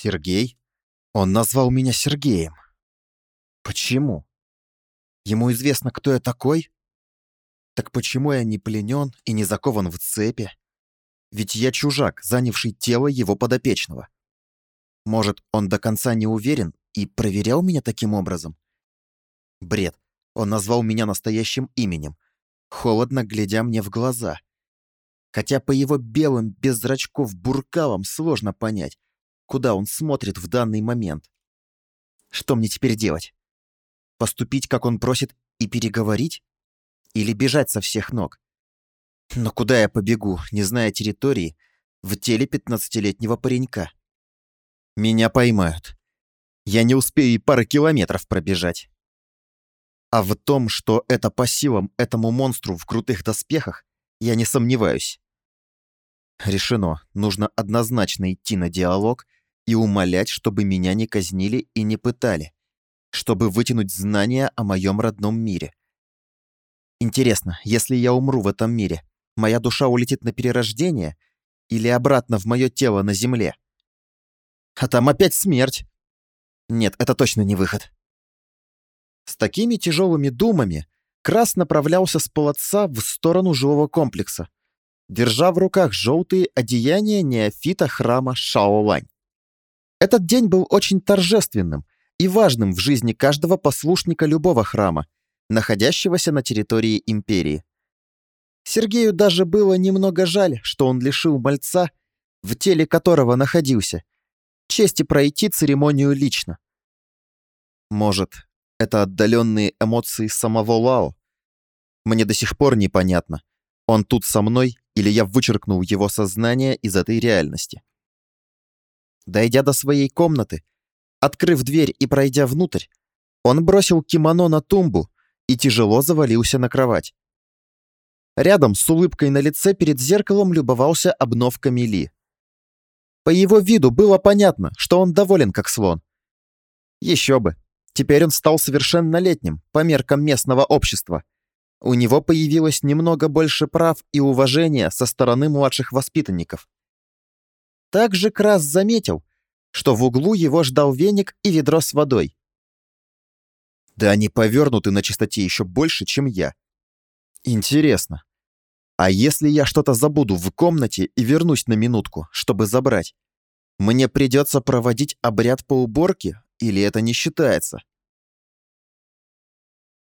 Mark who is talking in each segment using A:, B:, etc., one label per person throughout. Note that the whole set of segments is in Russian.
A: Сергей? Он назвал меня Сергеем. Почему? Ему известно, кто я такой? Так почему я не пленен и не закован в цепи? Ведь я чужак, занявший тело его подопечного. Может, он до конца не уверен и проверял меня таким образом? Бред. Он назвал меня настоящим именем, холодно глядя мне в глаза. Хотя по его белым, без зрачков буркалам сложно понять, куда он смотрит в данный момент. Что мне теперь делать? Поступить, как он просит, и переговорить? Или бежать со всех ног? Но куда я побегу, не зная территории, в теле пятнадцатилетнего паренька? Меня поймают. Я не успею и пары километров пробежать. А в том, что это по силам этому монстру в крутых доспехах, я не сомневаюсь. Решено, нужно однозначно идти на диалог и умолять, чтобы меня не казнили и не пытали, чтобы вытянуть знания о моем родном мире. Интересно, если я умру в этом мире, моя душа улетит на перерождение или обратно в мое тело на земле? А там опять смерть. Нет, это точно не выход. С такими тяжелыми думами Крас направлялся с полотца в сторону жилого комплекса, держа в руках желтые одеяния неофита храма Шаолань. Этот день был очень торжественным и важным в жизни каждого послушника любого храма, находящегося на территории империи. Сергею даже было немного жаль, что он лишил мальца, в теле которого находился, чести пройти церемонию лично. Может, это отдаленные эмоции самого Лао? Мне до сих пор непонятно, он тут со мной или я вычеркнул его сознание из этой реальности. Дойдя до своей комнаты, открыв дверь и пройдя внутрь, он бросил кимоно на тумбу и тяжело завалился на кровать. Рядом с улыбкой на лице перед зеркалом любовался обновками Ли. По его виду было понятно, что он доволен как слон. Еще бы. Теперь он стал совершеннолетним по меркам местного общества. У него появилось немного больше прав и уважения со стороны младших воспитанников. Также Крас заметил, что в углу его ждал веник и ведро с водой. Да они повернуты на чистоте еще больше, чем я. Интересно, а если я что-то забуду в комнате и вернусь на минутку, чтобы забрать, мне придется проводить обряд по уборке или это не считается?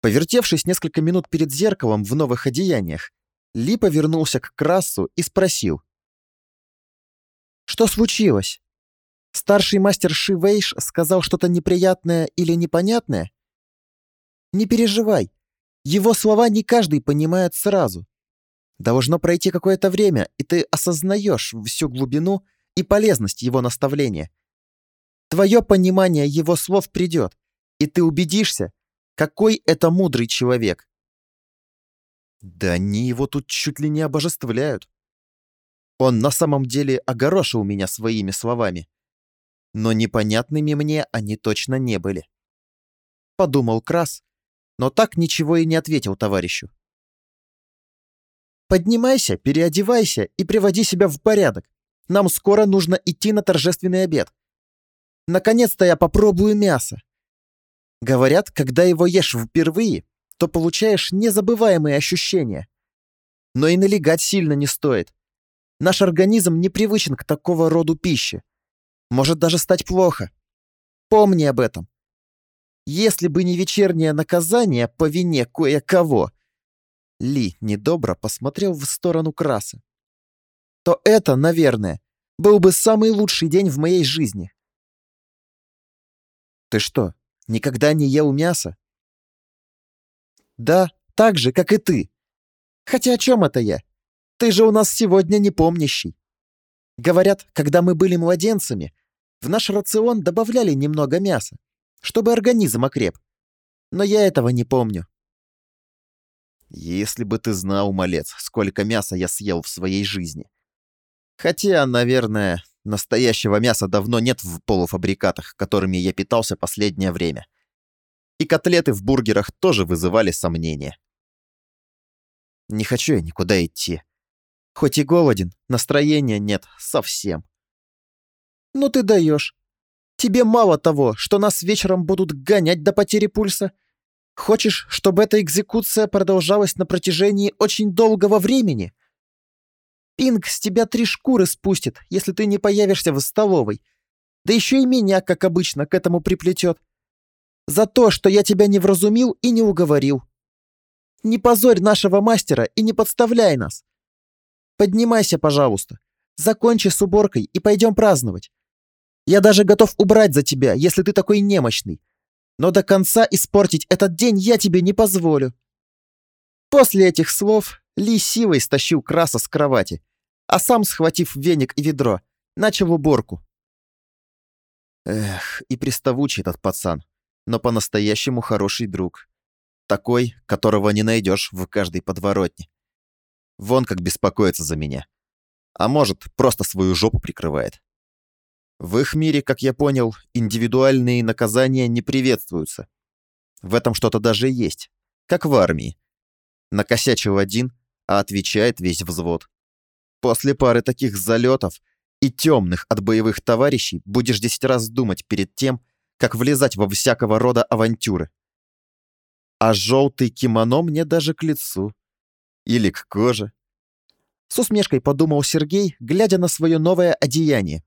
A: Повертевшись несколько минут перед зеркалом в новых одеяниях, Ли повернулся к Красу и спросил. Что случилось? Старший мастер Шивейш сказал что-то неприятное или непонятное? Не переживай. Его слова не каждый понимает сразу. Должно пройти какое-то время, и ты осознаешь всю глубину и полезность его наставления. Твое понимание его слов придет, и ты убедишься, какой это мудрый человек. Да они его тут чуть ли не обожествляют. Он на самом деле огорошил меня своими словами. Но непонятными мне они точно не были. Подумал Крас, но так ничего и не ответил товарищу. «Поднимайся, переодевайся и приводи себя в порядок. Нам скоро нужно идти на торжественный обед. Наконец-то я попробую мясо. Говорят, когда его ешь впервые, то получаешь незабываемые ощущения. Но и налегать сильно не стоит. Наш организм не привычен к такого роду пищи. Может даже стать плохо. Помни об этом. Если бы не вечернее наказание по вине кое-кого, Ли недобро посмотрел в сторону Краса, то это, наверное, был бы самый лучший день в моей жизни. Ты что, никогда не ел мясо? Да, так же, как и ты. Хотя о чем это я? Ты же у нас сегодня непомнящий. Говорят, когда мы были младенцами, в наш рацион добавляли немного мяса, чтобы организм окреп. Но я этого не помню. Если бы ты знал, малец, сколько мяса я съел в своей жизни. Хотя, наверное, настоящего мяса давно нет в полуфабрикатах, которыми я питался последнее время. И котлеты в бургерах тоже вызывали сомнения. Не хочу я никуда идти. Хоть и голоден, настроения нет совсем. Ну ты даешь. Тебе мало того, что нас вечером будут гонять до потери пульса? Хочешь, чтобы эта экзекуция продолжалась на протяжении очень долгого времени? Пинг с тебя три шкуры спустит, если ты не появишься в столовой. Да еще и меня, как обычно, к этому приплетет. За то, что я тебя не вразумил и не уговорил. Не позорь нашего мастера и не подставляй нас. Поднимайся, пожалуйста. Закончи с уборкой и пойдем праздновать. Я даже готов убрать за тебя, если ты такой немощный. Но до конца испортить этот день я тебе не позволю». После этих слов Ли силой стащил Краса с кровати, а сам, схватив веник и ведро, начал уборку. Эх, и приставучий этот пацан, но по-настоящему хороший друг. Такой, которого не найдешь в каждой подворотне. Вон как беспокоится за меня. А может, просто свою жопу прикрывает. В их мире, как я понял, индивидуальные наказания не приветствуются. В этом что-то даже есть, как в армии. Накосячил один, а отвечает весь взвод. После пары таких залетов и темных от боевых товарищей будешь десять раз думать перед тем, как влезать во всякого рода авантюры. А желтый кимоно мне даже к лицу. Или к коже. С усмешкой подумал Сергей, глядя на свое новое одеяние.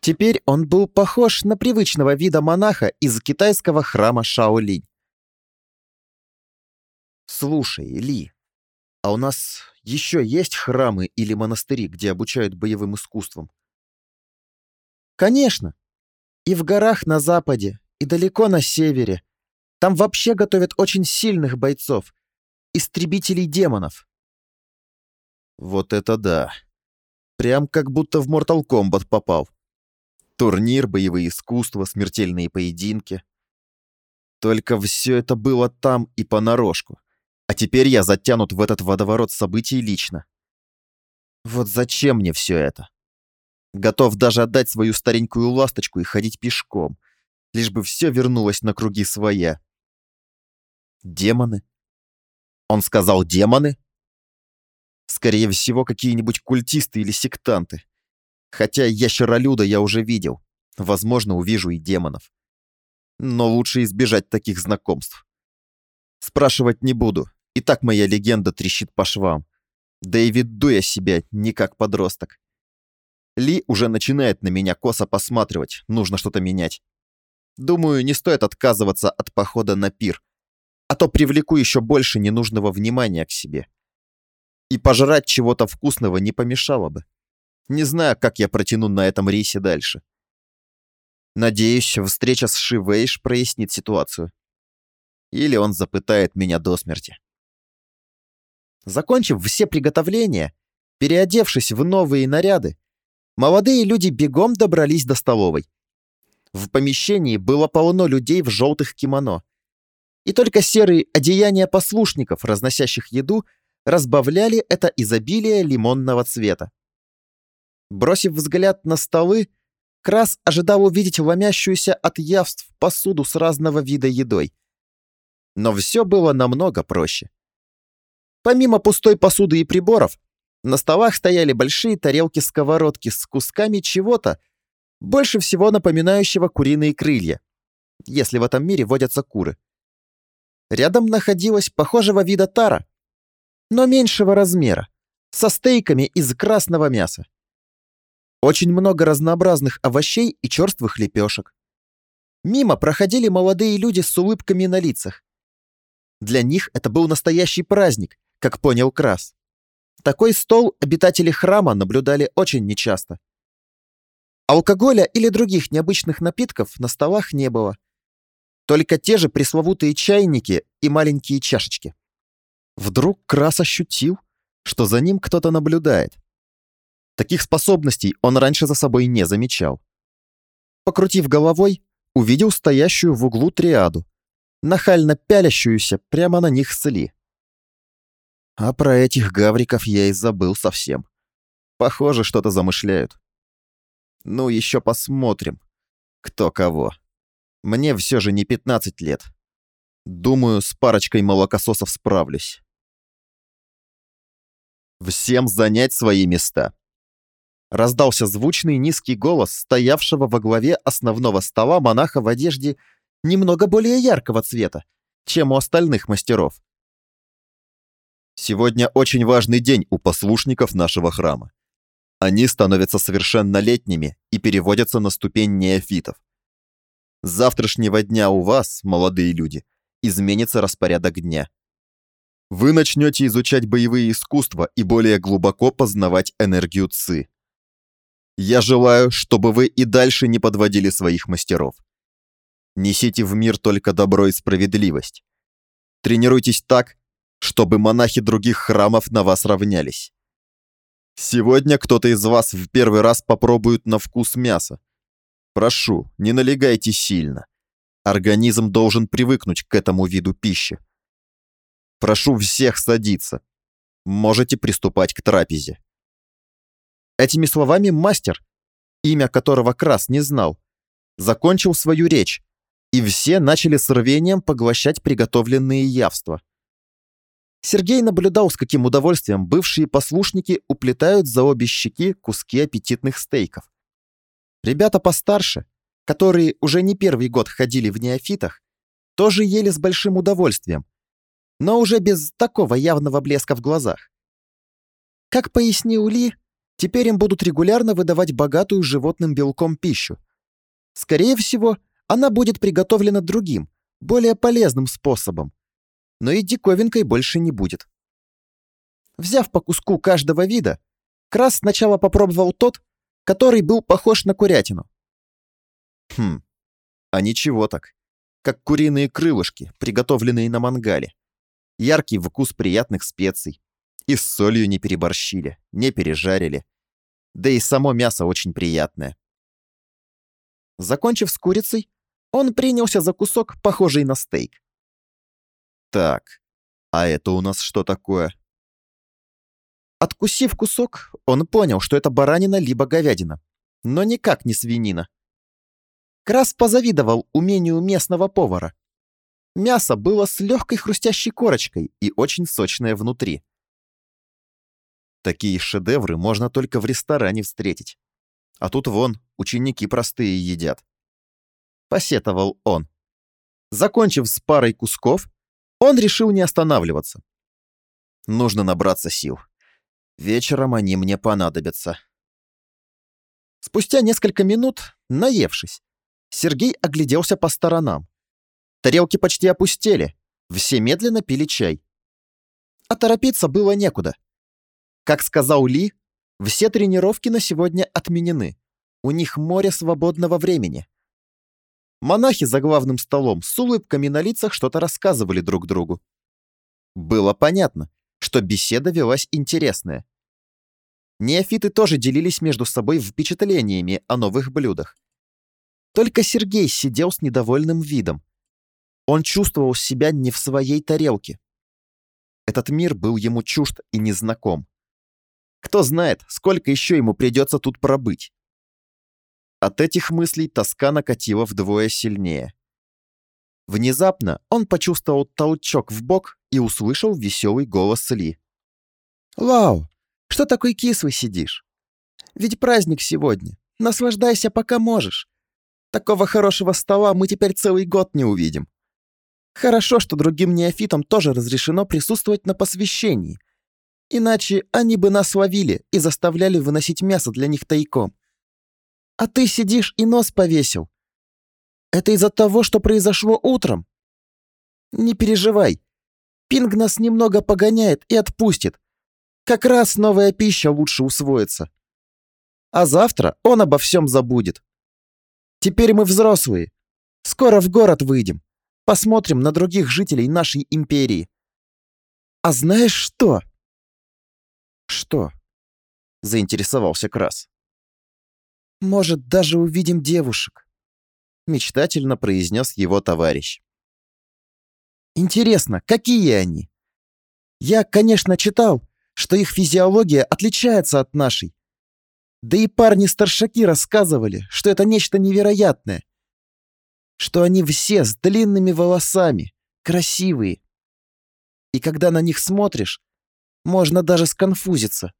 A: Теперь он был похож на привычного вида монаха из китайского храма Шаолинь. «Слушай, Ли, а у нас еще есть храмы или монастыри, где обучают боевым искусствам?» «Конечно. И в горах на западе, и далеко на севере. Там вообще готовят очень сильных бойцов, истребителей демонов». «Вот это да. Прям как будто в Mortal Kombat попал», Турнир, боевые искусства, смертельные поединки. Только все это было там и понарошку. А теперь я затянут в этот водоворот событий лично. Вот зачем мне все это? Готов даже отдать свою старенькую ласточку и ходить пешком, лишь бы все вернулось на круги своя. Демоны? Он сказал демоны? Скорее всего, какие-нибудь культисты или сектанты. Хотя ящеролюда я уже видел. Возможно, увижу и демонов. Но лучше избежать таких знакомств. Спрашивать не буду. И так моя легенда трещит по швам. Да и веду я себя не как подросток. Ли уже начинает на меня косо посматривать, нужно что-то менять. Думаю, не стоит отказываться от похода на пир, а то привлеку еще больше ненужного внимания к себе. И пожрать чего-то вкусного не помешало бы. Не знаю, как я протяну на этом рейсе дальше. Надеюсь, встреча с Шивейш прояснит ситуацию. Или он запытает меня до смерти. Закончив все приготовления, переодевшись в новые наряды, молодые люди бегом добрались до столовой. В помещении было полно людей в желтых кимоно. И только серые одеяния послушников, разносящих еду, разбавляли это изобилие лимонного цвета. Бросив взгляд на столы, Крас ожидал увидеть ломящуюся от явств посуду с разного вида едой. Но все было намного проще. Помимо пустой посуды и приборов, на столах стояли большие тарелки-сковородки с кусками чего-то, больше всего напоминающего куриные крылья, если в этом мире водятся куры. Рядом находилась похожего вида тара, но меньшего размера, со стейками из красного мяса. Очень много разнообразных овощей и черствых лепешек. Мимо проходили молодые люди с улыбками на лицах. Для них это был настоящий праздник, как понял Крас. Такой стол обитатели храма наблюдали очень нечасто. Алкоголя или других необычных напитков на столах не было. Только те же пресловутые чайники и маленькие чашечки. Вдруг Крас ощутил, что за ним кто-то наблюдает. Таких способностей он раньше за собой не замечал. Покрутив головой, увидел стоящую в углу триаду, нахально пялящуюся прямо на них с Ли. А про этих гавриков я и забыл совсем. Похоже, что-то замышляют. Ну, еще посмотрим, кто кого. Мне все же не 15 лет. Думаю, с парочкой молокососов справлюсь. Всем занять свои места. Раздался звучный низкий голос стоявшего во главе основного стола монаха в одежде немного более яркого цвета, чем у остальных мастеров. Сегодня очень важный день у послушников нашего храма. Они становятся совершеннолетними и переводятся на ступень неофитов. С завтрашнего дня у вас, молодые люди, изменится распорядок дня. Вы начнете изучать боевые искусства и более глубоко познавать энергию ЦИ. Я желаю, чтобы вы и дальше не подводили своих мастеров. Несите в мир только добро и справедливость. Тренируйтесь так, чтобы монахи других храмов на вас равнялись. Сегодня кто-то из вас в первый раз попробует на вкус мясо. Прошу, не налегайте сильно. Организм должен привыкнуть к этому виду пищи. Прошу всех садиться. Можете приступать к трапезе. Этими словами мастер, имя которого Крас не знал, закончил свою речь, и все начали с рвением поглощать приготовленные явства. Сергей наблюдал, с каким удовольствием бывшие послушники уплетают за обе щеки куски аппетитных стейков. Ребята постарше, которые уже не первый год ходили в неофитах, тоже ели с большим удовольствием, но уже без такого явного блеска в глазах. Как пояснил Ли, теперь им будут регулярно выдавать богатую животным белком пищу. Скорее всего, она будет приготовлена другим, более полезным способом, но и диковинкой больше не будет. Взяв по куску каждого вида, Крас сначала попробовал тот, который был похож на курятину. Хм, а ничего так. Как куриные крылышки, приготовленные на мангале. Яркий вкус приятных специй. И с солью не переборщили, не пережарили. Да и само мясо очень приятное. Закончив с курицей, он принялся за кусок, похожий на стейк. Так, а это у нас что такое? Откусив кусок, он понял, что это баранина либо говядина, но никак не свинина. Крас позавидовал умению местного повара. Мясо было с легкой хрустящей корочкой и очень сочное внутри. Такие шедевры можно только в ресторане встретить. А тут вон, ученики простые едят. Посетовал он. Закончив с парой кусков, он решил не останавливаться. Нужно набраться сил. Вечером они мне понадобятся. Спустя несколько минут, наевшись, Сергей огляделся по сторонам. Тарелки почти опустели, все медленно пили чай. А торопиться было некуда. Как сказал Ли, все тренировки на сегодня отменены. У них море свободного времени. Монахи за главным столом с улыбками на лицах что-то рассказывали друг другу. Было понятно, что беседа велась интересная. Неофиты тоже делились между собой впечатлениями о новых блюдах. Только Сергей сидел с недовольным видом. Он чувствовал себя не в своей тарелке. Этот мир был ему чужд и незнаком. Кто знает, сколько еще ему придется тут пробыть. От этих мыслей тоска накатила вдвое сильнее. Внезапно он почувствовал толчок в бок и услышал веселый голос Ли. «Лау, что такой кислый сидишь? Ведь праздник сегодня. Наслаждайся, пока можешь. Такого хорошего стола мы теперь целый год не увидим. Хорошо, что другим неофитам тоже разрешено присутствовать на посвящении. Иначе они бы нас ловили и заставляли выносить мясо для них тайком. А ты сидишь и нос повесил. Это из-за того, что произошло утром. Не переживай. Пинг нас немного погоняет и отпустит. Как раз новая пища лучше усвоится. А завтра он обо всем забудет. Теперь мы взрослые. Скоро в город выйдем. Посмотрим на других жителей нашей империи. А знаешь что? Что? Заинтересовался Крас. Может, даже увидим девушек», — мечтательно произнес его товарищ. «Интересно, какие они? Я, конечно, читал, что их физиология отличается от нашей. Да и парни-старшаки рассказывали, что это нечто невероятное. Что они все с длинными волосами, красивые. И когда на них смотришь, можно даже сконфузиться.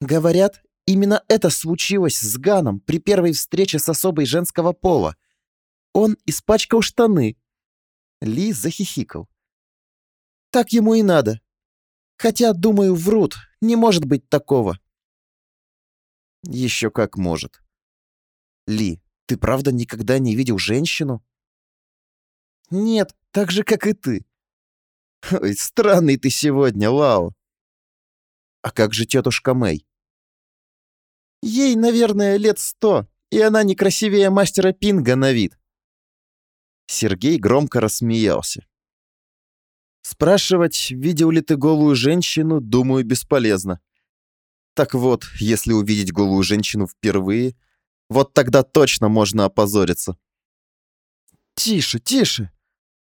A: Говорят, именно это случилось с Ганом при первой встрече с особой женского пола. Он испачкал штаны. Ли захихикал. Так ему и надо. Хотя, думаю, врут. Не может быть такого. Еще как может. Ли, ты правда никогда не видел женщину? Нет, так же, как и ты. Ой, странный ты сегодня, Лао. А как же тетушка Мэй? Ей, наверное, лет сто, и она не красивее мастера Пинга на вид. Сергей громко рассмеялся. Спрашивать, видел ли ты голую женщину, думаю, бесполезно. Так вот, если увидеть голую женщину впервые, вот тогда точно можно опозориться. Тише, тише.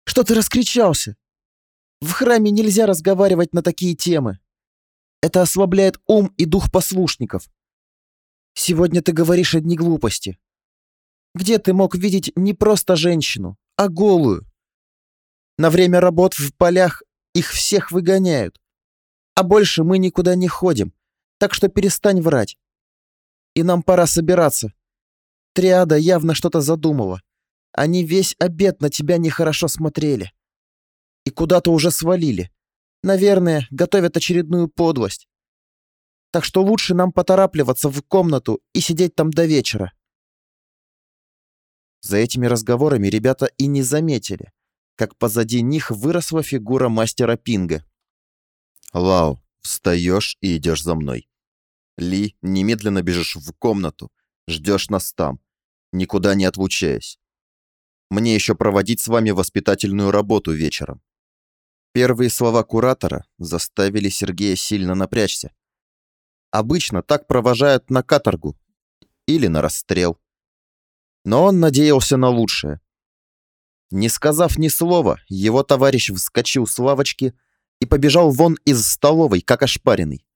A: Что ты раскричался? В храме нельзя разговаривать на такие темы. Это ослабляет ум и дух послушников. Сегодня ты говоришь одни глупости. Где ты мог видеть не просто женщину, а голую? На время работ в полях их всех выгоняют. А больше мы никуда не ходим, так что перестань врать. И нам пора собираться. Триада явно что-то задумала. Они весь обед на тебя нехорошо смотрели. И куда-то уже свалили. Наверное, готовят очередную подлость. Так что лучше нам поторапливаться в комнату и сидеть там до вечера. За этими разговорами ребята и не заметили, как позади них выросла фигура мастера Пинга. «Лао, встаешь и идешь за мной. Ли, немедленно бежишь в комнату, ждешь нас там, никуда не отлучаясь. Мне еще проводить с вами воспитательную работу вечером». Первые слова куратора заставили Сергея сильно напрячься. Обычно так провожают на каторгу или на расстрел. Но он надеялся на лучшее. Не сказав ни слова, его товарищ вскочил с лавочки и побежал вон из столовой, как ошпаренный.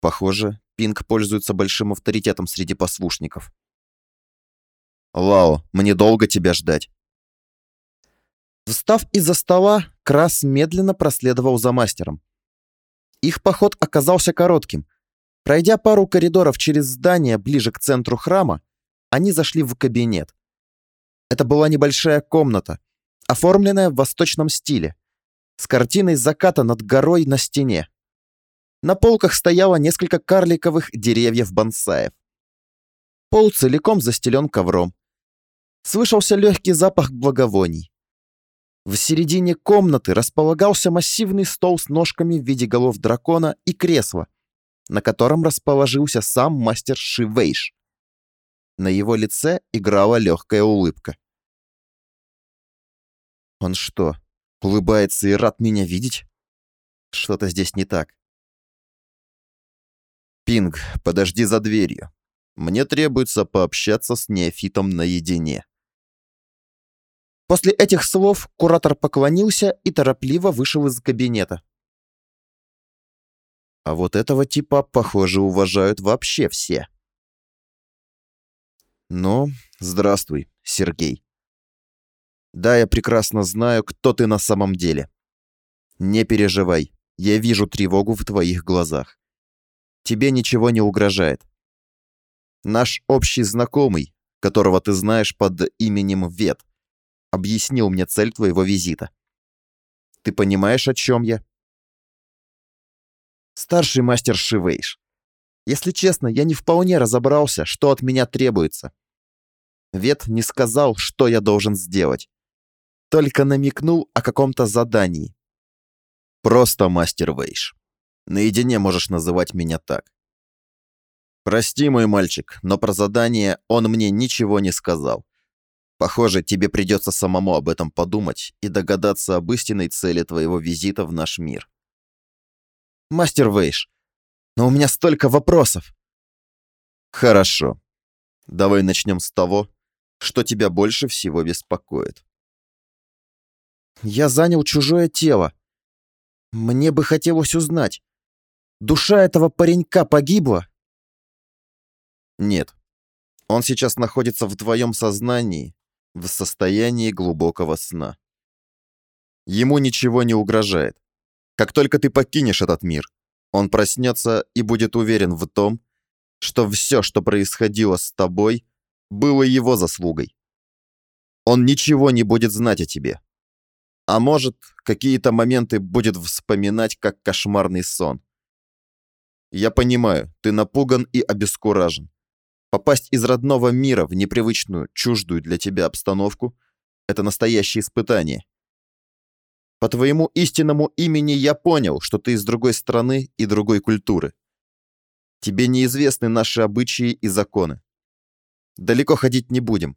A: Похоже, Пинг пользуется большим авторитетом среди послушников. «Лао, мне долго тебя ждать?» Встав из-за стола, Крас медленно проследовал за мастером. Их поход оказался коротким. Пройдя пару коридоров через здание ближе к центру храма, они зашли в кабинет. Это была небольшая комната, оформленная в восточном стиле, с картиной заката над горой на стене. На полках стояло несколько карликовых деревьев-бонсаев. Пол целиком застелен ковром. Слышался легкий запах благовоний. В середине комнаты располагался массивный стол с ножками в виде голов дракона и кресло, на котором расположился сам мастер Шивейш. На его лице играла легкая улыбка. «Он что, улыбается и рад меня видеть? Что-то здесь не так». «Пинг, подожди за дверью. Мне требуется пообщаться с неофитом наедине». После этих слов куратор поклонился и торопливо вышел из кабинета. А вот этого типа, похоже, уважают вообще все. Ну, здравствуй, Сергей. Да, я прекрасно знаю, кто ты на самом деле. Не переживай, я вижу тревогу в твоих глазах. Тебе ничего не угрожает. Наш общий знакомый, которого ты знаешь под именем Вет, объяснил мне цель твоего визита. Ты понимаешь, о чем я? Старший мастер Шивейш. Если честно, я не вполне разобрался, что от меня требуется. Вет не сказал, что я должен сделать. Только намекнул о каком-то задании. Просто мастер Вейш. Наедине можешь называть меня так. Прости, мой мальчик, но про задание он мне ничего не сказал. Похоже, тебе придется самому об этом подумать и догадаться об истинной цели твоего визита в наш мир. Мастер Вейш, но у меня столько вопросов. Хорошо. Давай начнем с того, что тебя больше всего беспокоит. Я занял чужое тело. Мне бы хотелось узнать, душа этого паренька погибла? Нет. Он сейчас находится в твоем сознании в состоянии глубокого сна. Ему ничего не угрожает. Как только ты покинешь этот мир, он проснется и будет уверен в том, что все, что происходило с тобой, было его заслугой. Он ничего не будет знать о тебе. А может, какие-то моменты будет вспоминать как кошмарный сон. Я понимаю, ты напуган и обескуражен. Попасть из родного мира в непривычную, чуждую для тебя обстановку — это настоящее испытание. По твоему истинному имени я понял, что ты из другой страны и другой культуры. Тебе неизвестны наши обычаи и законы. Далеко ходить не будем.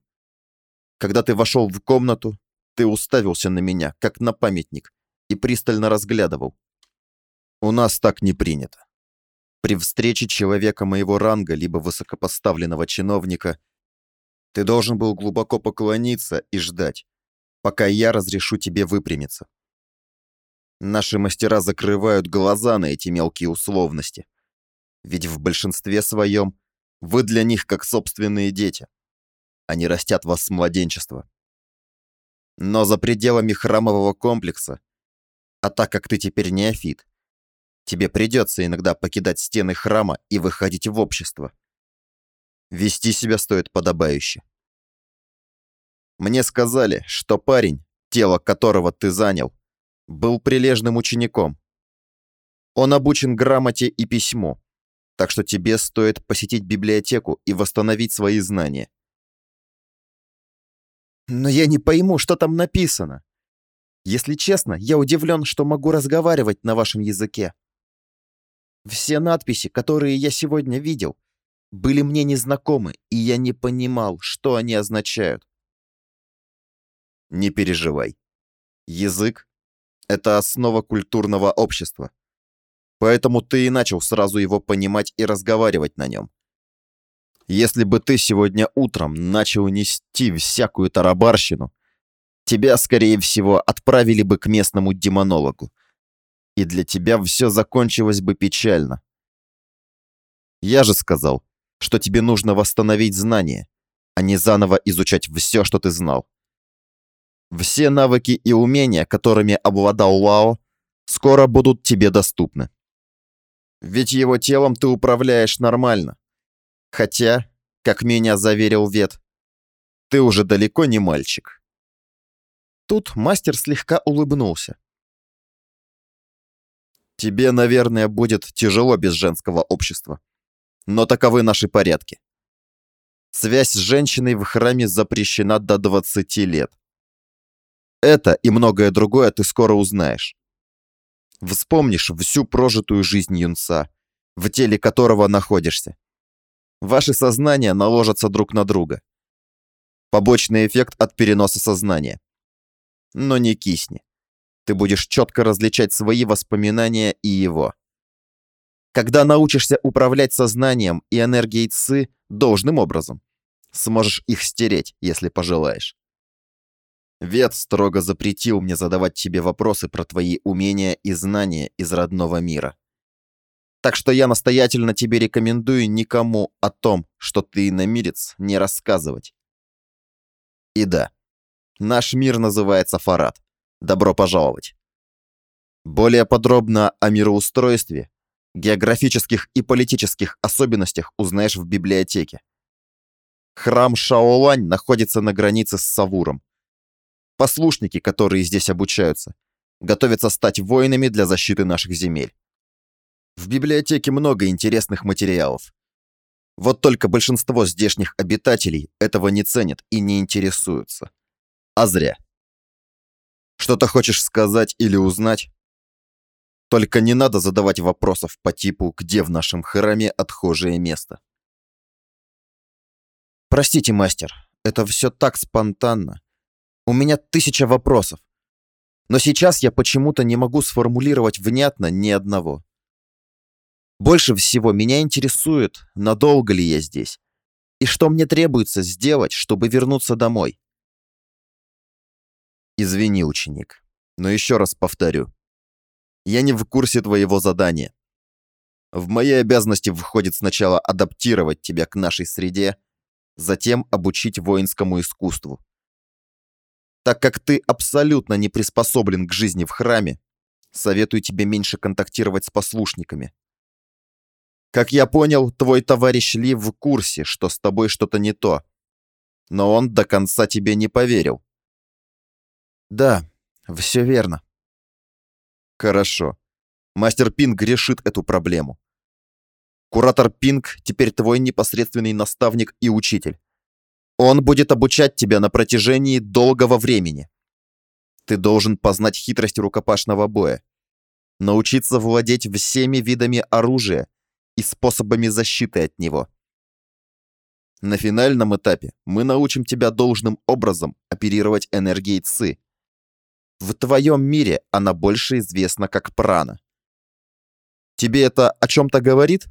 A: Когда ты вошел в комнату, ты уставился на меня, как на памятник, и пристально разглядывал. У нас так не принято. При встрече человека моего ранга, либо высокопоставленного чиновника, ты должен был глубоко поклониться и ждать, пока я разрешу тебе выпрямиться. Наши мастера закрывают глаза на эти мелкие условности. Ведь в большинстве своем вы для них как собственные дети. Они растят вас с младенчества. Но за пределами храмового комплекса, а так как ты теперь неофит, тебе придется иногда покидать стены храма и выходить в общество. Вести себя стоит подобающе. Мне сказали, что парень, тело которого ты занял, был прилежным учеником. Он обучен грамоте и письму, так что тебе стоит посетить библиотеку и восстановить свои знания. Но я не пойму, что там написано. Если честно, я удивлен, что могу разговаривать на вашем языке. Все надписи, которые я сегодня видел, были мне незнакомы, и я не понимал, что они означают. Не переживай. Язык это основа культурного общества. Поэтому ты и начал сразу его понимать и разговаривать на нем. Если бы ты сегодня утром начал нести всякую тарабарщину, тебя, скорее всего, отправили бы к местному демонологу. И для тебя все закончилось бы печально. Я же сказал, что тебе нужно восстановить знания, а не заново изучать все, что ты знал. Все навыки и умения, которыми обладал Лао, скоро будут тебе доступны. Ведь его телом ты управляешь нормально. Хотя, как меня заверил Вет, ты уже далеко не мальчик. Тут мастер слегка улыбнулся. Тебе, наверное, будет тяжело без женского общества. Но таковы наши порядки. Связь с женщиной в храме запрещена до 20 лет. Это и многое другое ты скоро узнаешь. Вспомнишь всю прожитую жизнь юнца, в теле которого находишься. Ваши сознания наложатся друг на друга. Побочный эффект от переноса сознания. Но не кисни. Ты будешь четко различать свои воспоминания и его. Когда научишься управлять сознанием и энергией ЦИ должным образом, сможешь их стереть, если пожелаешь. Вет строго запретил мне задавать тебе вопросы про твои умения и знания из родного мира. Так что я настоятельно тебе рекомендую никому о том, что ты иномирец, не рассказывать. И да, наш мир называется Фарад. Добро пожаловать. Более подробно о мироустройстве, географических и политических особенностях узнаешь в библиотеке. Храм Шаолань находится на границе с Савуром. Послушники, которые здесь обучаются, готовятся стать воинами для защиты наших земель. В библиотеке много интересных материалов. Вот только большинство здешних обитателей этого не ценят и не интересуются. А зря. Что-то хочешь сказать или узнать? Только не надо задавать вопросов по типу «Где в нашем храме отхожее место?» Простите, мастер, это все так спонтанно. У меня тысяча вопросов. Но сейчас я почему-то не могу сформулировать внятно ни одного. Больше всего меня интересует, надолго ли я здесь, и что мне требуется сделать, чтобы вернуться домой. Извини, ученик, но еще раз повторю. Я не в курсе твоего задания. В мои обязанности входит сначала адаптировать тебя к нашей среде, затем обучить воинскому искусству. Так как ты абсолютно не приспособлен к жизни в храме, советую тебе меньше контактировать с послушниками. Как я понял, твой товарищ Ли в курсе, что с тобой что-то не то. Но он до конца тебе не поверил. Да, все верно. Хорошо. Мастер Пинг решит эту проблему. Куратор Пинг теперь твой непосредственный наставник и учитель. Он будет обучать тебя на протяжении долгого времени. Ты должен познать хитрость рукопашного боя, научиться владеть всеми видами оружия и способами защиты от него. На финальном этапе мы научим тебя должным образом оперировать энергией ЦИ. В твоем мире она больше известна как прана. Тебе это о чем-то говорит?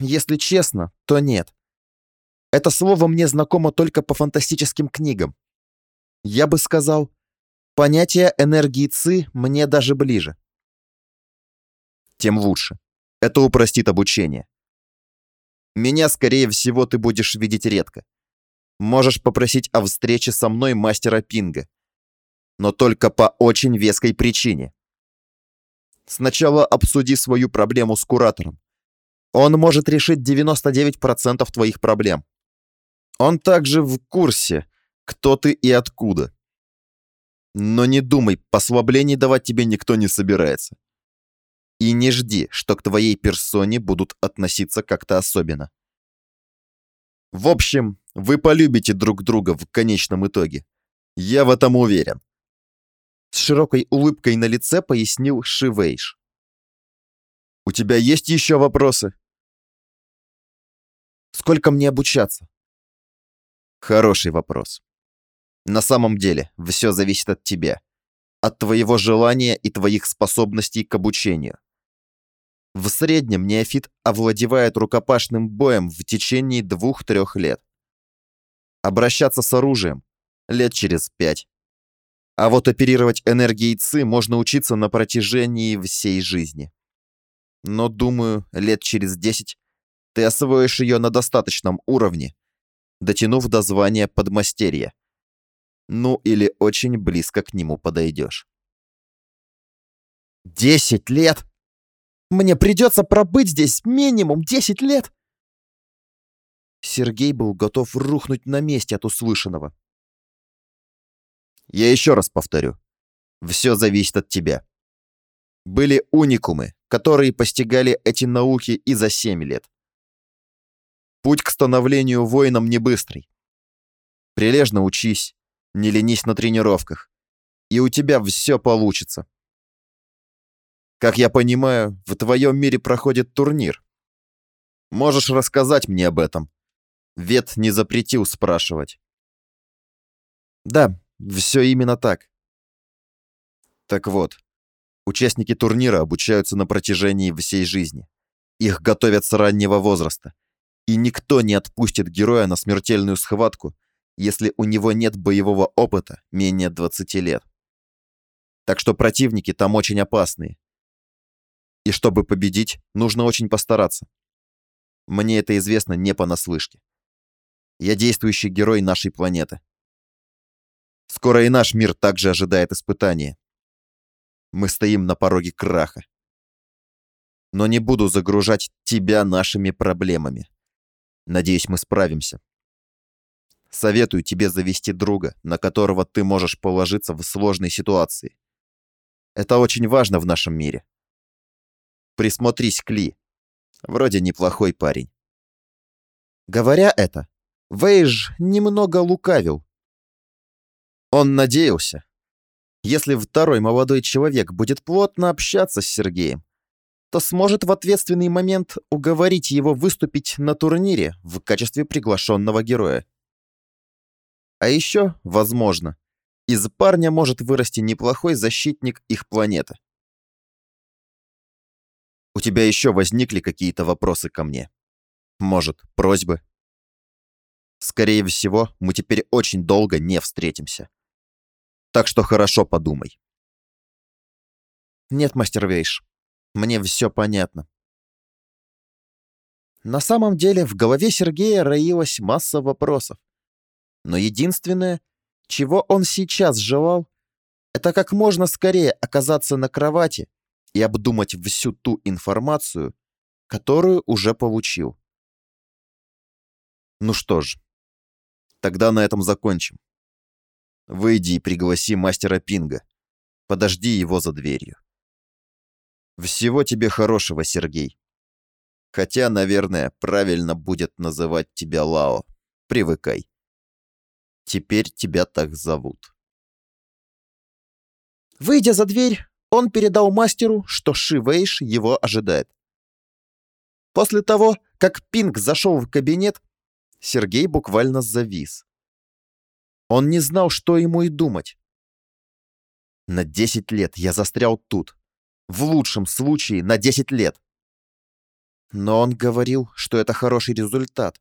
A: Если честно, то нет. Это слово мне знакомо только по фантастическим книгам. Я бы сказал, понятие энергии ЦИ мне даже ближе. Тем лучше. Это упростит обучение. Меня, скорее всего, ты будешь видеть редко. Можешь попросить о встрече со мной мастера Пинга. Но только по очень веской причине. Сначала обсуди свою проблему с куратором. Он может решить 99% твоих проблем. Он также в курсе, кто ты и откуда. Но не думай, послаблений давать тебе никто не собирается. И не жди, что к твоей персоне будут относиться как-то особенно. В общем, вы полюбите друг друга в конечном итоге. Я в этом уверен. С широкой улыбкой на лице пояснил Шивейш. У тебя есть еще вопросы? Сколько мне обучаться? Хороший вопрос. На самом деле, все зависит от тебя. От твоего желания и твоих способностей к обучению. В среднем неофит овладевает рукопашным боем в течение двух-трех лет. Обращаться с оружием – лет через пять. А вот оперировать энергией ЦИ можно учиться на протяжении всей жизни. Но, думаю, лет через десять ты освоишь ее на достаточном уровне, дотянув до звания подмастерья. Ну или очень близко к нему подойдешь. «Десять лет!» Мне придется пробыть здесь минимум 10 лет!» Сергей был готов рухнуть на месте от услышанного. «Я еще раз повторю. Все зависит от тебя. Были уникумы, которые постигали эти науки и за 7 лет. Путь к становлению воином не быстрый. Прилежно учись, не ленись на тренировках, и у тебя все получится. Как я понимаю, в твоем мире проходит турнир. Можешь рассказать мне об этом? Вет не запретил спрашивать. Да, все именно так. Так вот, участники турнира обучаются на протяжении всей жизни. Их готовят с раннего возраста. И никто не отпустит героя на смертельную схватку, если у него нет боевого опыта менее 20 лет. Так что противники там очень опасные, и чтобы победить, нужно очень постараться. Мне это известно не понаслышке. Я действующий герой нашей планеты. Скоро и наш мир также ожидает испытания. Мы стоим на пороге краха. Но не буду загружать тебя нашими проблемами. Надеюсь, мы справимся. Советую тебе завести друга, на которого ты можешь положиться в сложной ситуации. Это очень важно в нашем мире. Присмотрись к Ли. Вроде неплохой парень. Говоря это, Вейж немного лукавил. Он надеялся, если второй молодой человек будет плотно общаться с Сергеем, то сможет в ответственный момент уговорить его выступить на турнире в качестве приглашенного героя. А еще, возможно, из парня может вырасти неплохой защитник их планеты. У тебя еще возникли какие-то вопросы ко мне? Может, просьбы? Скорее всего, мы теперь очень долго не встретимся. Так что хорошо подумай. Нет, мастер Вейш, мне все понятно. На самом деле в голове Сергея роилась масса вопросов. Но единственное, чего он сейчас желал, это как можно скорее оказаться на кровати и обдумать всю ту информацию, которую уже получил. Ну что ж, тогда на этом закончим. Выйди и пригласи мастера Пинга. Подожди его за дверью. Всего тебе хорошего, Сергей. Хотя, наверное, правильно будет называть тебя Лао. Привыкай. Теперь тебя так зовут. Выйдя за дверь, он передал мастеру, что Ши Вэйш его ожидает. После того, как Пинг зашел в кабинет, Сергей буквально завис. Он не знал, что ему и думать. На 10 лет я застрял тут. В лучшем случае на 10 лет. Но он говорил, что это хороший результат.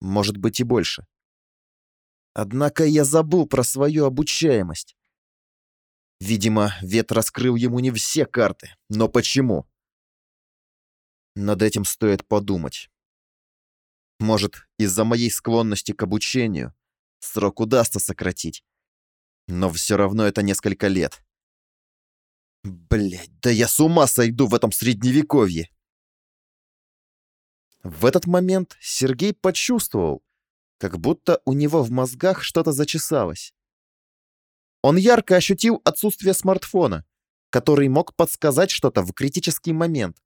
A: Может быть и больше. Однако я забыл про свою обучаемость. Видимо, Вет раскрыл ему не все карты. Но почему? Над этим стоит подумать. Может, из-за моей склонности к обучению срок удастся сократить. Но все равно это несколько лет. Блять, да я с ума сойду в этом средневековье. В этот момент Сергей почувствовал, как будто у него в мозгах что-то зачесалось. Он ярко ощутил отсутствие смартфона, который мог подсказать что-то в критический момент,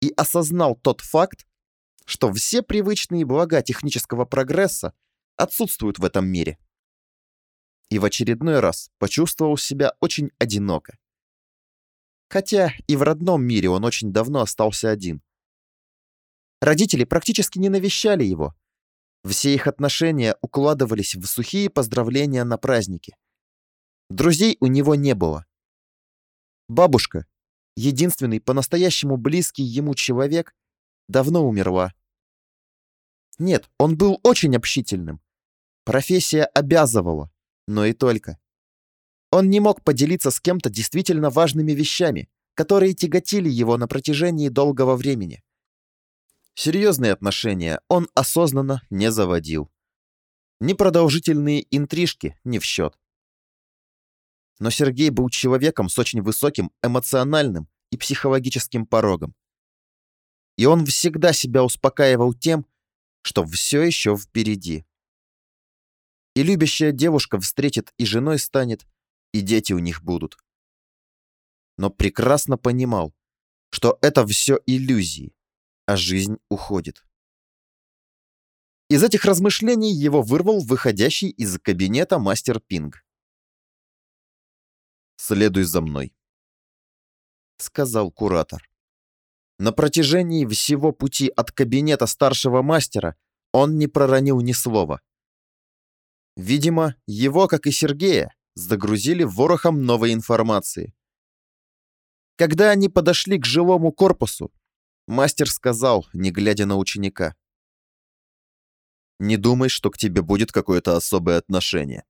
A: и осознал тот факт, что все привычные блага технического прогресса отсутствуют в этом мире. И в очередной раз почувствовал себя очень одиноко. Хотя и в родном мире он очень давно остался один. Родители практически не навещали его. Все их отношения укладывались в сухие поздравления на праздники. Друзей у него не было. Бабушка, единственный по-настоящему близкий ему человек, давно умерла. Нет, он был очень общительным. Профессия обязывала, но и только. Он не мог поделиться с кем-то действительно важными вещами, которые тяготили его на протяжении долгого времени. Серьезные отношения он осознанно не заводил. Непродолжительные интрижки не в счет. Но Сергей был человеком с очень высоким эмоциональным и психологическим порогом. И он всегда себя успокаивал тем, что все еще впереди. И любящая девушка встретит и женой станет, и дети у них будут. Но прекрасно понимал, что это все иллюзии, а жизнь уходит. Из этих размышлений его вырвал выходящий из кабинета мастер Пинг. «Следуй за мной», — сказал куратор. На протяжении всего пути от кабинета старшего мастера он не проронил ни слова. Видимо, его, как и Сергея, загрузили ворохом новой информации. Когда они подошли к жилому корпусу, мастер сказал, не глядя на ученика. «Не думай, что к тебе будет какое-то особое отношение.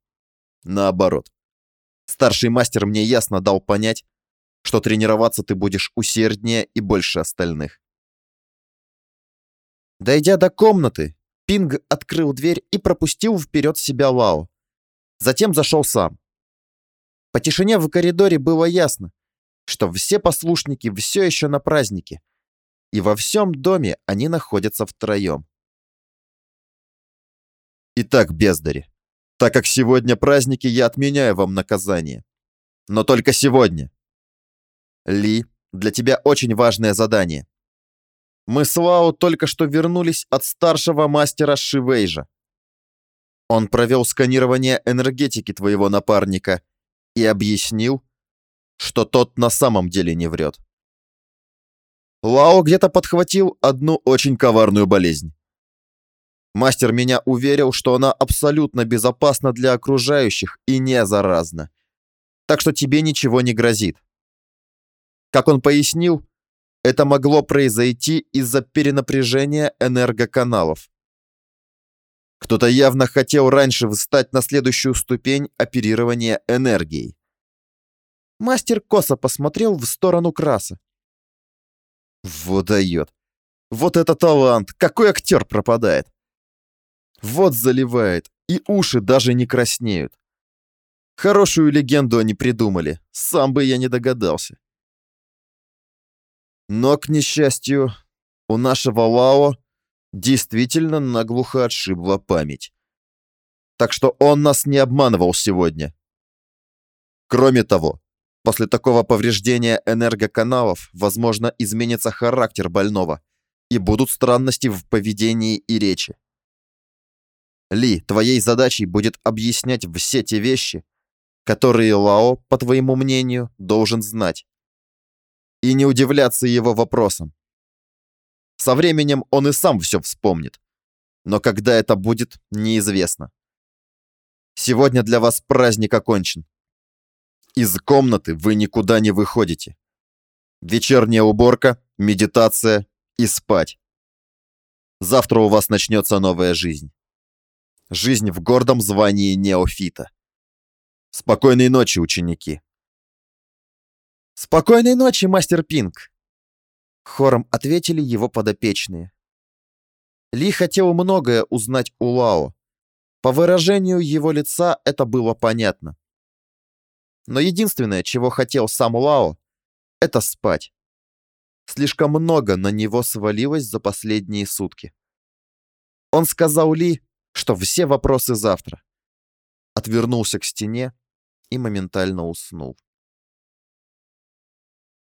A: Наоборот. Старший мастер мне ясно дал понять, что тренироваться ты будешь усерднее и больше остальных. Дойдя до комнаты, Пинг открыл дверь и пропустил вперед себя Лао. Затем зашел сам. По тишине в коридоре было ясно, что все послушники все еще на празднике, и во всем доме они находятся втроем. Итак, бездари, так как сегодня праздники, я отменяю вам наказание. Но только сегодня. Ли, для тебя очень важное задание. Мы с Лао только что вернулись от старшего мастера Шивейжа. Он провел сканирование энергетики твоего напарника и объяснил, что тот на самом деле не врет. Лао где-то подхватил одну очень коварную болезнь. Мастер меня уверил, что она абсолютно безопасна для окружающих и не заразна. Так что тебе ничего не грозит. Как он пояснил, это могло произойти из-за перенапряжения энергоканалов. Кто-то явно хотел раньше встать на следующую ступень оперирования энергией. Мастер косо посмотрел в сторону Краса. Вот дает. Вот это талант! Какой актер пропадает! Вот заливает, и уши даже не краснеют. Хорошую легенду они придумали, сам бы я не догадался. Но, к несчастью, У нашего Лао действительно наглухо отшибла память. Так что он нас не обманывал сегодня. Кроме того, после такого повреждения энергоканалов, возможно, изменится характер больного, и будут странности в поведении и речи. Ли, твоей задачей будет объяснять все те вещи, которые Лао, по твоему мнению, должен знать. И не удивляться его вопросам. Со временем он и сам все вспомнит. Но когда это будет, неизвестно. Сегодня для вас праздник окончен. Из комнаты вы никуда не выходите. Вечерняя уборка, медитация и спать. Завтра у вас начнется новая жизнь. Жизнь в гордом звании неофита. Спокойной ночи, ученики. Спокойной ночи, мастер Пинг. Хором ответили его подопечные. Ли хотел многое узнать у Лао. По выражению его лица это было понятно. Но единственное, чего хотел сам Лао, это спать. Слишком много на него свалилось за последние сутки. Он сказал Ли, что все вопросы завтра. Отвернулся к стене и моментально уснул.